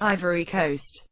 ivory coast.